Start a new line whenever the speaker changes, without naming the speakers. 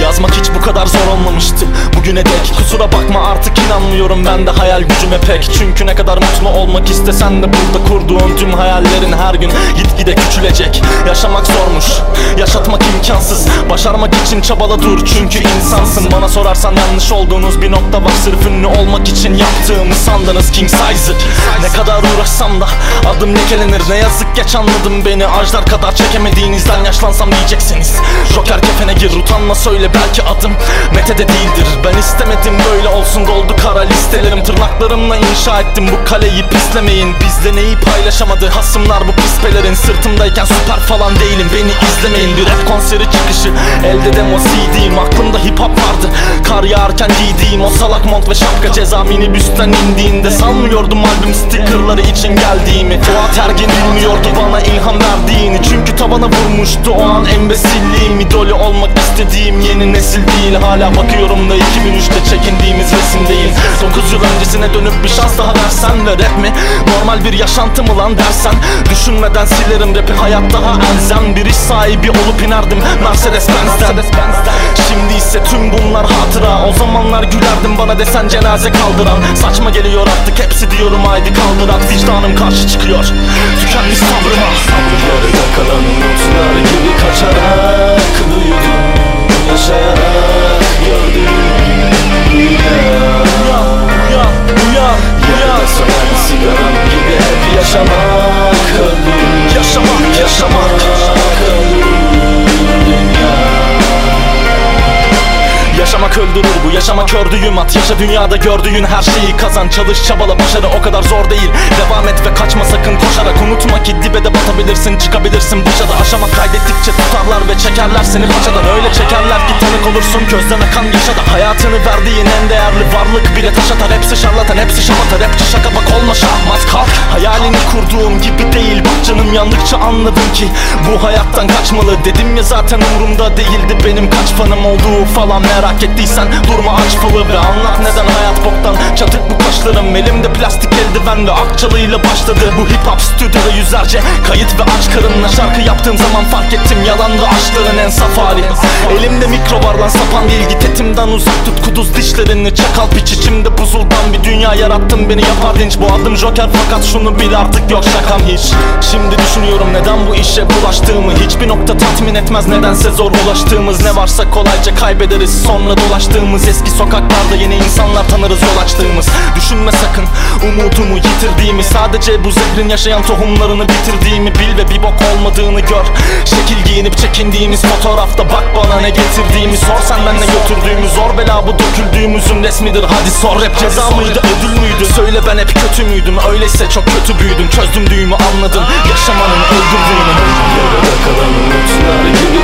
Yazmak hiç bu kadar zor olmamıştı. Bugüne dek kusura bakma artık inanmıyorum ben de hayal gücüme pek. Çünkü ne kadar mutlu olmak istesen de burada kurduğun tüm hayallerin her gün gitgide küçülecek. Yaşamak zormuş, yaşatmak imkansız. Başarmak için çabala dur çünkü insansın. Bana sorarsan yanlış olduğunuz bir nokta var. Sırf ünlü olmak için yaptığımı sandınız king size'ı. Ne kadar uğraşsam da adım lekelenir Ne yazık geç anladım. Beni Ajlar kadar çekemediğinizden yaşlansam diyeceksiniz. Joker kefene gir utanma söyle belki adım Mete'de değildir Ben istemedim böyle olsun. Doldu kara listelerim. Tırnaklarımla inşa ettim bu kaleyi. Pislemeyin. Bizle neyi paylaşamadı? Hasımlar bu pispelerin. Sırtımdayken süper falan değilim. Beni izlemeyin. Bir rap konseri çıkışı. Elde demo CD'm Aklımda hip hop vardı. Kar yağarken giydiğim O salak mont ve şapka ceza minibüsten indiğinde Sanmıyordum albüm stickerları için geldiğimi. Fuat Ergin bilmiyordu bana ilham verdiğini. Çünkü tabana vurmuştu o an embesilliğim. İdolü olmak istediğim yeni nesil değil. Hala bakıyorum da 2003'te çekindiğimiz resim değil. 9 yıl öncesine dönüp bir şans daha versen ve rap mi? Normal bir yaşantı mı lan dersen? Düşünmeden silerim rapi hayat daha elzem. Bir iş sahibi olup inerdim Mercedes Benz'den Şimdi ise tüm bunlar O zamanlar gülerdim bana desen cenaze kaldıran. Saçma geliyor artık hepsi diyorum haydi kaldıran Vicdanım karşı çıkıyor Tükenmiş sabrıma.
Yarıda kalan umutlar gibi kaçarak Büyüdüm Yaşamak
öldürür bu. Yaşamak ördüğüm at. Yaşa dünyada gördüğün her şeyi. Kazan Çalış çabala başarı o kadar zor değil. Devam et ve kaçma sakın. Koşarak Unutma ki dibe de batabilirsin çıkabilirsin. Başa da aşamak kaydettikçe tutarlar ve çekerler seni. Paçadan Öyle çekerler ki tanık olursun gözden akan yaşa da Hayatını verdiğin en değerli varlık bile taş atar Hepsi şarlatan hepsi şamata. Rapçi şaka bak olma şahmat. Kalk. Hayalini kurduğum gibi değil. Bak canım yandıkça anladım ki Bu hayattan kaçmalı. Dedim ya zaten umurumda değildi Benim kaç fanım olduğu falan. Merak ettiysen Durma aç falı ve anlat neden hayat boktan Çatık bu kaşlarım elimde plastik eldiven ve akçalıyla başladı Bu hip hop stüdyoda yüzlerce kayıt ve aç karınla Şarkı yaptığım zaman fark ettim. Yalandı aşkların en saf hali Elimde mikro var lan sapan değil. Git etimden uzak tut kuduz dişlerini. Çakal piç içimde buzuldan bir dünya yarattın beni. Yapar dinç Bu adım Joker fakat şunu bil artık yok şakam hiç. Şimdi düşünüyorum neden bu işe bulaştığımı. Hiçbir nokta tatmin etmez nedense zor ulaştığımız. Ne varsa kolayca kaybederiz sonra dolaştığımız. Eski sokaklarda yeni insanlar tanırız yol açtığımız. Düşünme sakın umudumu yitirdiğimi. Sadece bu zehrin yaşayan tohumlarını bitirdiğimi Bil ve bir bok olmadığını gör. Şekil giyinip çekindiğimiz fotoğrafta Bak bana ne getirdiğimi Sor sen ben ne götürdüğümü Zor bela bu döküldüğümüzün resmidir. Hadi sor rap ceza mıydı ödül müydü? Söyle ben hep kötü müydüm? Öyleyse çok kötü büyüdüm. Çözdüm düğümü anladın Yaşamanın öldürdüğünü
Yarıda kalan umutlar gibi